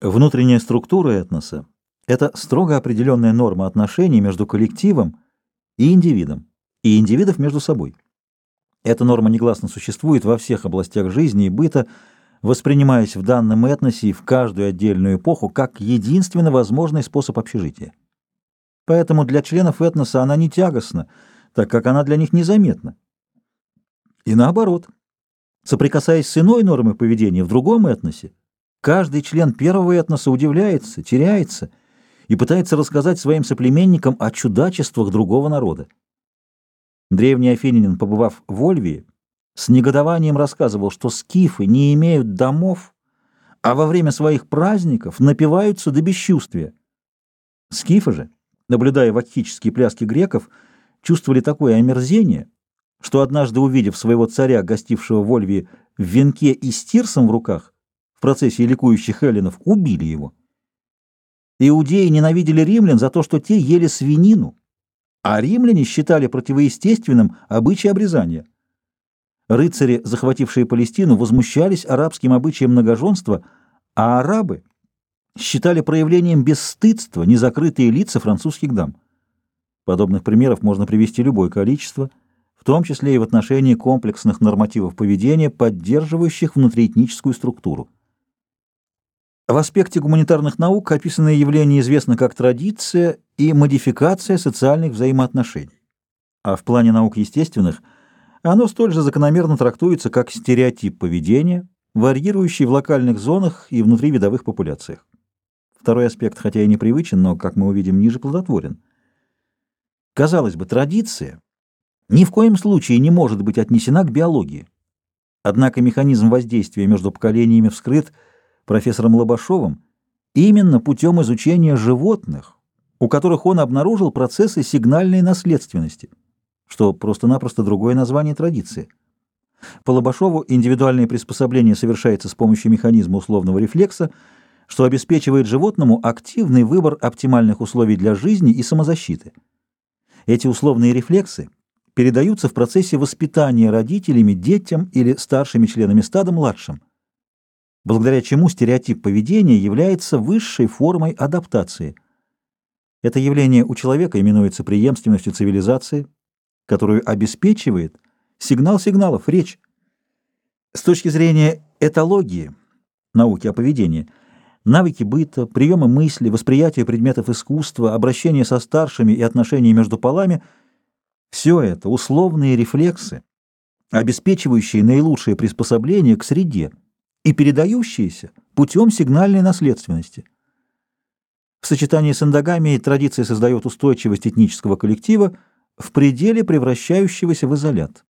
Внутренняя структура этноса – это строго определенная норма отношений между коллективом и индивидом, и индивидов между собой. Эта норма негласно существует во всех областях жизни и быта, воспринимаясь в данном этносе и в каждую отдельную эпоху как единственно возможный способ общежития. Поэтому для членов этноса она не тягостна, так как она для них незаметна. И наоборот, соприкасаясь с иной нормой поведения в другом этносе, Каждый член первого этноса удивляется, теряется и пытается рассказать своим соплеменникам о чудачествах другого народа. Древний афинянин, побывав в Ольвии, с негодованием рассказывал, что скифы не имеют домов, а во время своих праздников напиваются до бесчувствия. Скифы же, наблюдая вакхические пляски греков, чувствовали такое омерзение, что однажды, увидев своего царя, гостившего в Ольвии, в венке и с тирсом в руках, в процессе ликующих эллинов убили его. Иудеи ненавидели римлян за то, что те ели свинину, а римляне считали противоестественным обычай обрезания. Рыцари, захватившие Палестину, возмущались арабским обычаем многоженства, а арабы считали проявлением бесстыдства незакрытые лица французских дам. Подобных примеров можно привести любое количество, в том числе и в отношении комплексных нормативов поведения, поддерживающих внутриэтническую структуру. В аспекте гуманитарных наук описанное явление известно как традиция и модификация социальных взаимоотношений. А в плане наук естественных оно столь же закономерно трактуется как стереотип поведения, варьирующий в локальных зонах и внутри видовых популяциях. Второй аспект, хотя и непривычен, но, как мы увидим ниже, плодотворен. Казалось бы, традиция ни в коем случае не может быть отнесена к биологии. Однако механизм воздействия между поколениями вскрыт – профессором Лобашовым именно путем изучения животных, у которых он обнаружил процессы сигнальной наследственности, что просто-напросто другое название традиции. По Лобашову индивидуальное приспособление совершается с помощью механизма условного рефлекса, что обеспечивает животному активный выбор оптимальных условий для жизни и самозащиты. Эти условные рефлексы передаются в процессе воспитания родителями детям или старшими членами стада младшим благодаря чему стереотип поведения является высшей формой адаптации. Это явление у человека именуется преемственностью цивилизации, которую обеспечивает сигнал сигналов, речь. С точки зрения этологии, науки о поведении, навыки быта, приемы мысли, восприятие предметов искусства, обращение со старшими и отношения между полами – все это условные рефлексы, обеспечивающие наилучшее приспособление к среде – и передающиеся путем сигнальной наследственности. В сочетании с эндогамией традиция создает устойчивость этнического коллектива в пределе превращающегося в изолят.